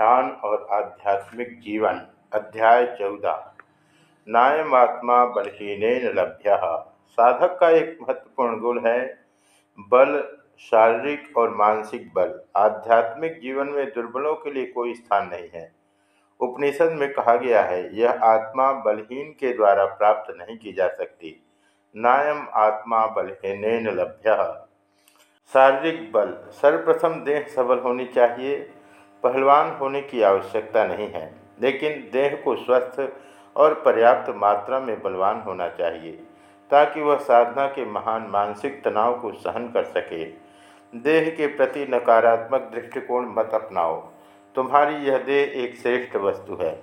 ध्यान और आध्यात्मिक जीवन, अध्याय चौदह। नायमात्मा बलहीन लभ्य। साधक का एक महत्वपूर्ण गुण है बल, शारीरिक और मानसिक बल। आध्यात्मिक जीवन में दुर्बलों के लिए कोई स्थान नहीं है। उपनिषद में कहा गया है, यह आत्मा बलहीन के द्वारा प्राप्त नहीं की जा सकती। नायम आत्मा बलहीन लभ्य। शारीरिक बल, सर्वप्रथम देह सबल होनी चाहिए। पहलवान होने की आवश्यकता नहीं है, लेकिन देह को स्वस्थ और पर्याप्त मात्रा में बलवान होना चाहिए, ताकि वह साधना के महान मानसिक तनाव को सहन कर सके। देह के प्रति नकारात्मक दृष्टिकोण मत अपनाओ। तुम्हारी यह देह एक श्रेष्ठ वस्तु है।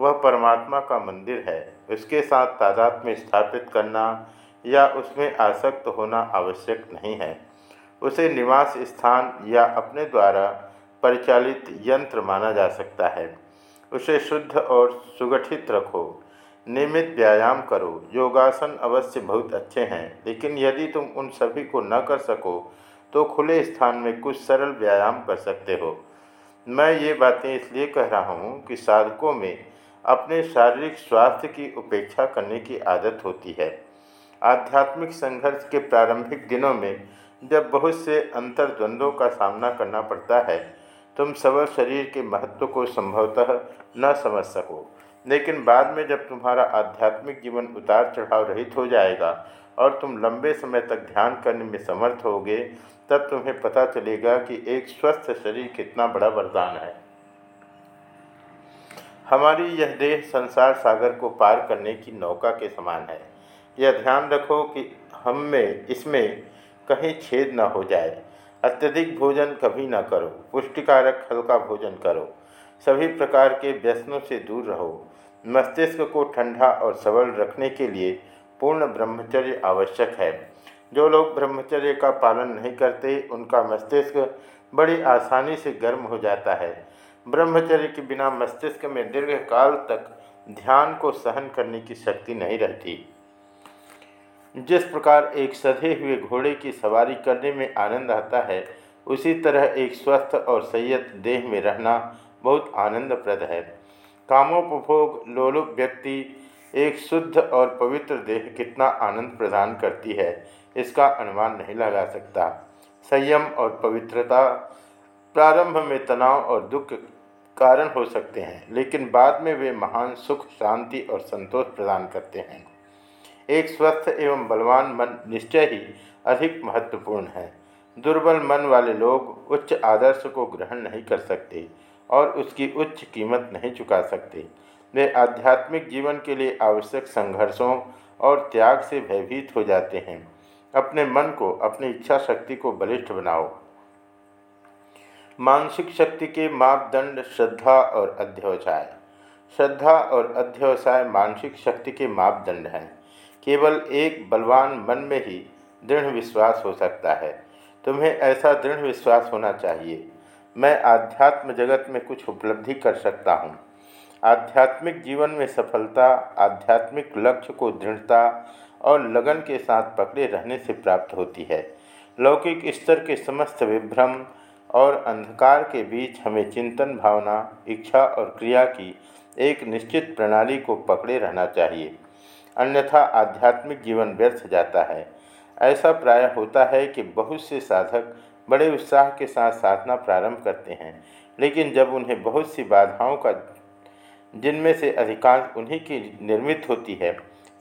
वह परमात्मा का मंदिर है। उसके साथ तादाद में स्थापित करना या उसमें आसक्त होना आवश्यक नहीं है। उसे निवास स्थान या अपने द्वारा परिचालित यंत्र माना जा सकता है। उसे शुद्ध और सुगठित रखो। नियमित व्यायाम करो। योगासन अवश्य बहुत अच्छे हैं, लेकिन यदि तुम उन सभी को न कर सको तो खुले स्थान में कुछ सरल व्यायाम कर सकते हो। मैं ये बातें इसलिए कह रहा हूँ कि साधकों में अपने शारीरिक स्वास्थ्य की उपेक्षा करने की आदत होती है। आध्यात्मिक संघर्ष के प्रारंभिक दिनों में जब बहुत से अंतर्द्वंद्वों का सामना करना पड़ता है तुम सबल शरीर के महत्व को संभवतः न समझ सको। लेकिन बाद में जब तुम्हारा आध्यात्मिक जीवन उतार चढ़ाव रहित हो जाएगा और तुम लंबे समय तक ध्यान करने में समर्थ होगे, तब तुम्हें पता चलेगा कि एक स्वस्थ शरीर कितना बड़ा वरदान है। हमारी यह देह संसार सागर को पार करने की नौका के समान है। यह ध्यान रखो कि हम में, इसमें कहीं छेद न हो जाए। अत्यधिक भोजन कभी ना करो। पुष्टिकारक हल्का भोजन करो। सभी प्रकार के व्यसनों से दूर रहो। मस्तिष्क को ठंडा और सबल रखने के लिए पूर्ण ब्रह्मचर्य आवश्यक है। जो लोग ब्रह्मचर्य का पालन नहीं करते, उनका मस्तिष्क बड़ी आसानी से गर्म हो जाता है। ब्रह्मचर्य के बिना मस्तिष्क में दीर्घकाल तक ध्यान को सहन करने की शक्ति नहीं रहती। जिस प्रकार एक सधे हुए घोड़े की सवारी करने में आनंद आता है, उसी तरह एक स्वस्थ और संयत देह में रहना बहुत आनंदप्रद है। कामोपभोग लोलुप व्यक्ति एक शुद्ध और पवित्र देह कितना आनंद प्रदान करती है, इसका अनुमान नहीं लगा सकता। संयम और पवित्रता प्रारंभ में तनाव और दुख कारण हो सकते हैं, लेकिन बाद में वे महान सुख, शांति और संतोष प्रदान करते हैं। एक स्वस्थ एवं बलवान मन निश्चय ही अधिक महत्वपूर्ण है। दुर्बल मन वाले लोग उच्च आदर्श को ग्रहण नहीं कर सकते और उसकी उच्च कीमत नहीं चुका सकते। वे आध्यात्मिक जीवन के लिए आवश्यक संघर्षों और त्याग से भयभीत हो जाते हैं। अपने मन को, अपनी इच्छा शक्ति को बलिष्ठ बनाओ। मानसिक शक्ति के मापदंड श्रद्धा और अध्यवसाय। श्रद्धा और अध्यवसाय मानसिक शक्ति के मापदंड हैं। केवल एक बलवान मन में ही दृढ़ विश्वास हो सकता है। तुम्हें ऐसा दृढ़ विश्वास होना चाहिए। मैं आध्यात्म जगत में कुछ उपलब्धि कर सकता हूँ। आध्यात्मिक जीवन में सफलता, आध्यात्मिक लक्ष्य को दृढ़ता और लगन के साथ पकड़े रहने से प्राप्त होती है। लौकिक स्तर के समस्त विभ्रम और अंधकार के बीच हमें चिंतन, भावना, इच्छा और क्रिया की एक निश्चित प्रणाली को पकड़े रहना चाहिए। अन्यथा आध्यात्मिक जीवन व्यर्थ जाता है। ऐसा प्राय होता है कि बहुत से साधक बड़े उत्साह के साथ साधना प्रारंभ करते हैं, लेकिन जब उन्हें बहुत सी बाधाओं का, जिनमें से अधिकांश उन्हीं की निर्मित होती है,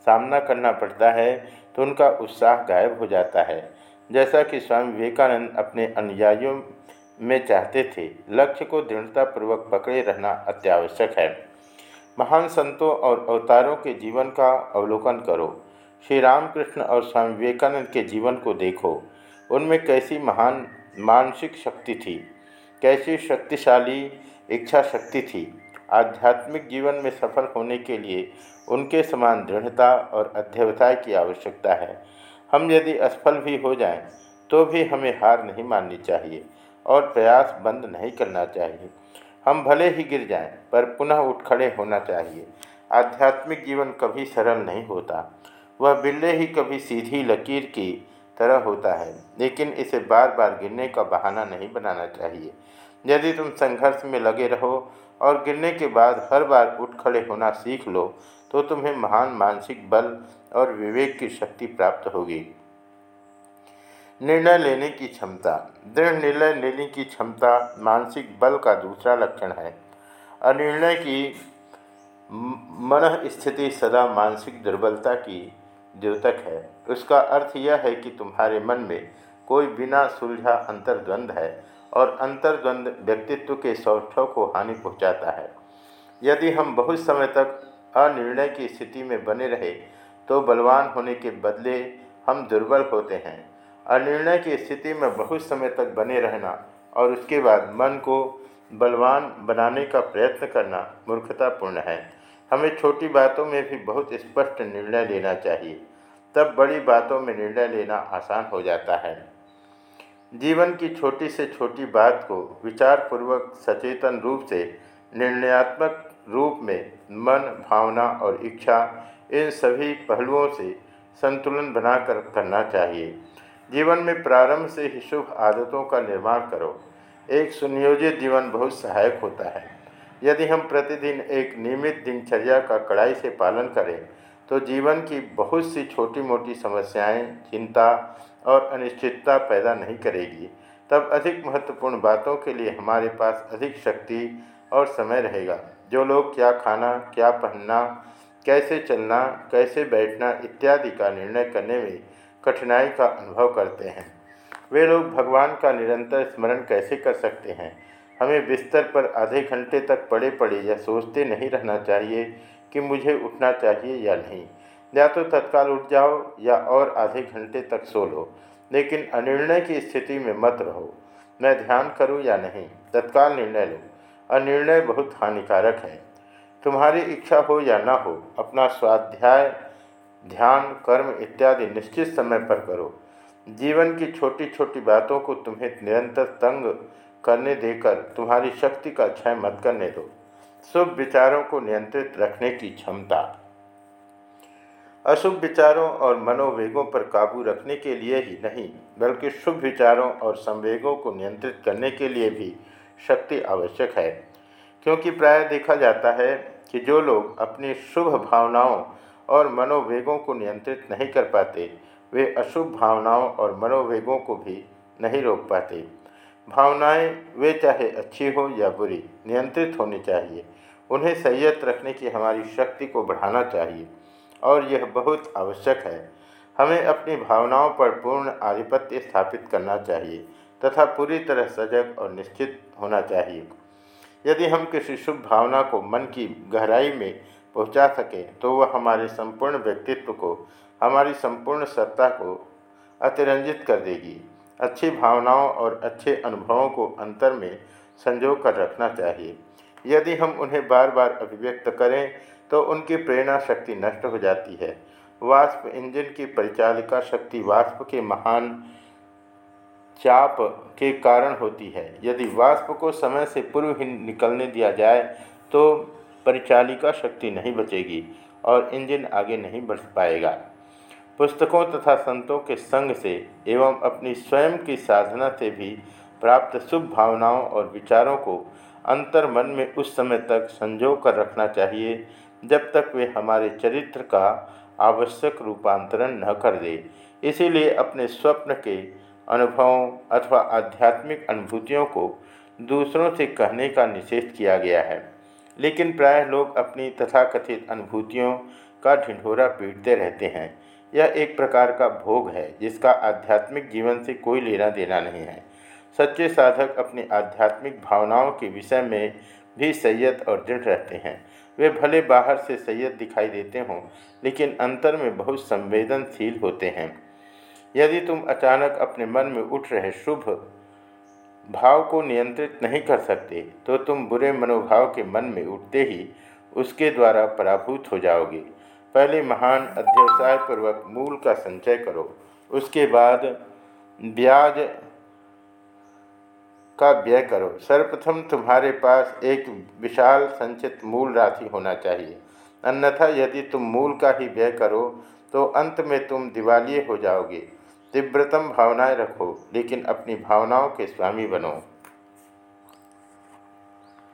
सामना करना पड़ता है तो उनका उत्साह गायब हो जाता है। जैसा कि स्वामी विवेकानंद अपने अनुयायियों में चाहते थे, लक्ष्य को दृढ़तापूर्वक पकड़े रहना अत्यावश्यक है। महान संतों और अवतारों के जीवन का अवलोकन करो। श्री रामकृष्ण और स्वामी विवेकानंद के जीवन को देखो। उनमें कैसी महान मानसिक शक्ति थी कैसी शक्तिशाली इच्छा शक्ति थी। आध्यात्मिक जीवन में सफल होने के लिए उनके समान दृढ़ता और अध्यवसाय की आवश्यकता है। हम यदि असफल भी हो जाएँ, तो भी हमें हार नहीं माननी चाहिए और प्रयास बंद नहीं करना चाहिए। हम भले ही गिर जाएँ, पर पुनः उठ खड़े होना चाहिए। आध्यात्मिक जीवन कभी सरल नहीं होता। वह बिल्ले ही कभी सीधी लकीर की तरह होता है लेकिन इसे बार बार गिरने का बहाना नहीं बनाना चाहिए। यदि तुम संघर्ष में लगे रहो और गिरने के बाद हर बार उठ खड़े होना सीख लो तो तुम्हें महान मानसिक बल और विवेक की शक्ति प्राप्त होगी। निर्णय लेने की क्षमता। दृढ़ निर्णय लेने की क्षमता मानसिक बल का दूसरा लक्षण है। अनिर्णय की मन स्थिति सदा मानसिक दुर्बलता की द्योतक है। उसका अर्थ यह है कि तुम्हारे मन में कोई बिना सुलझा अंतर्द्वंद है और अंतर्द्वंद व्यक्तित्व के सौष्ठव को हानि पहुंचाता है। यदि हम बहुत समय तक अनिर्णय की स्थिति में बने रहे तो बलवान होने के बदले हम दुर्बल होते हैं। अनिर्णय की स्थिति में बहुत समय तक बने रहना और उसके बाद मन को बलवान बनाने का प्रयत्न करना मूर्खतापूर्ण है। हमें छोटी बातों में भी बहुत स्पष्ट निर्णय लेना चाहिए। तब बड़ी बातों में निर्णय लेना आसान हो जाता है। जीवन की छोटी से छोटी बात को विचारपूर्वक सचेतन रूप से, निर्णयात्मक रूप में मन, भावना और इच्छा इन सभी पहलुओं से संतुलन बनाकर करना चाहिए। जीवन में प्रारंभ से ही शुभ आदतों का निर्माण करो। एक सुनियोजित जीवन बहुत सहायक होता है। यदि हम प्रतिदिन एक नियमित दिनचर्या का कड़ाई से पालन करें तो जीवन की बहुत सी छोटी मोटी समस्याएँ, चिंता और अनिश्चितता पैदा नहीं करेगी। तब अधिक महत्वपूर्ण बातों के लिए हमारे पास अधिक शक्ति और समय रहेगा। जो लोग क्या खाना क्या पहनना कैसे चलना कैसे बैठना इत्यादि का निर्णय करने में कठिनाई का अनुभव करते हैं। वे लोग भगवान का निरंतर स्मरण कैसे कर सकते हैं? हमें बिस्तर पर आधे घंटे तक पड़े पड़े या सोचते नहीं रहना चाहिए कि मुझे उठना चाहिए या नहीं। या तो तत्काल उठ जाओ या और आधे घंटे तक सो लो, लेकिन अनिर्णय की स्थिति में मत रहो। मैं ध्यान करूँ या नहीं? तत्काल निर्णय लो। अनिर्णय बहुत हानिकारक है। तुम्हारी इच्छा हो या ना हो, अपना स्वाध्याय ध्यान, कर्म इत्यादि निश्चित समय पर करो। जीवन की छोटी छोटी बातों को तुम्हें निरंतर तंग करने देकर तुम्हारी शक्ति का क्षय मत करने दो। शुभ विचारों को नियंत्रित रखने की क्षमता। अशुभ विचारों और मनोवेगों पर काबू रखने के लिए ही नहीं, बल्कि शुभ विचारों और संवेगों को नियंत्रित करने के लिए भी शक्ति आवश्यक है। क्योंकि प्राय देखा जाता है कि जो लोग अपनी शुभ भावनाओं और मनोवेगों को नियंत्रित नहीं कर पाते। वे अशुभ भावनाओं और मनोवेगों को भी नहीं रोक पाते। भावनाएँ वे चाहे अच्छी हो या बुरी, नियंत्रित होनी चाहिए। उन्हें संयत रखने की हमारी शक्ति को बढ़ाना चाहिए, और यह बहुत आवश्यक है। हमें अपनी भावनाओं पर पूर्ण आधिपत्य स्थापित करना चाहिए, तथा पूरी तरह सजग और निश्चित होना चाहिए। यदि हम किसी शुभ भावना को मन की गहराई में पहुँचा सकें तो वह हमारे संपूर्ण व्यक्तित्व को, हमारी संपूर्ण सत्ता को अतिरंजित कर देगी। अच्छी भावनाओं और अच्छे अनुभवों को अंतर में संजो कर रखना चाहिए। यदि हम उन्हें बार बार अभिव्यक्त करें तो उनकी प्रेरणा शक्ति नष्ट हो जाती है। वाष्प इंजन की परिचालिका शक्ति वाष्प के महान चाप के कारण होती है। यदि वाष्प को समय से पूर्व ही निकलने दिया जाए तो परिचालिका शक्ति नहीं बचेगी और इंजन आगे नहीं बढ़ पाएगा। पुस्तकों तथा संतों के संग से एवं अपनी स्वयं की साधना से भी प्राप्त शुभ भावनाओं और विचारों को अंतर मन में उस समय तक संजो कर रखना चाहिए, जब तक वे हमारे चरित्र का आवश्यक रूपांतरण न कर दे। इसीलिए अपने स्वप्न के अनुभवों अथवा आध्यात्मिक अनुभूतियों को दूसरों से कहने का निषेध किया गया है। लेकिन प्राय लोग अपनी तथाकथित अनुभूतियों का ढिंढोरा पीटते रहते हैं। यह एक प्रकार का भोग है, जिसका आध्यात्मिक जीवन से कोई लेना देना नहीं है। सच्चे साधक अपनी आध्यात्मिक भावनाओं के विषय में भी सैयद और दृढ़ रहते हैं। वे भले बाहर से सैयद दिखाई देते हों, लेकिन अंतर में बहुत संवेदनशील होते हैं। यदि तुम अचानक अपने मन में उठ रहे शुभ भाव को नियंत्रित नहीं कर सकते तो तुम बुरे मनोभाव के मन में उठते ही उसके द्वारा पराभूत हो जाओगे। पहले महान अध्यवसाय पूर्वक मूल का संचय करो। उसके बाद ब्याज का व्यय करो। सर्वप्रथम तुम्हारे पास एक विशाल संचित मूल राशि होना चाहिए। अन्यथा यदि तुम मूल का ही व्यय करो तो अंत में तुम दिवालिये हो जाओगे। तीव्रतम भावनाएँ रखो लेकिन अपनी भावनाओं के स्वामी बनो।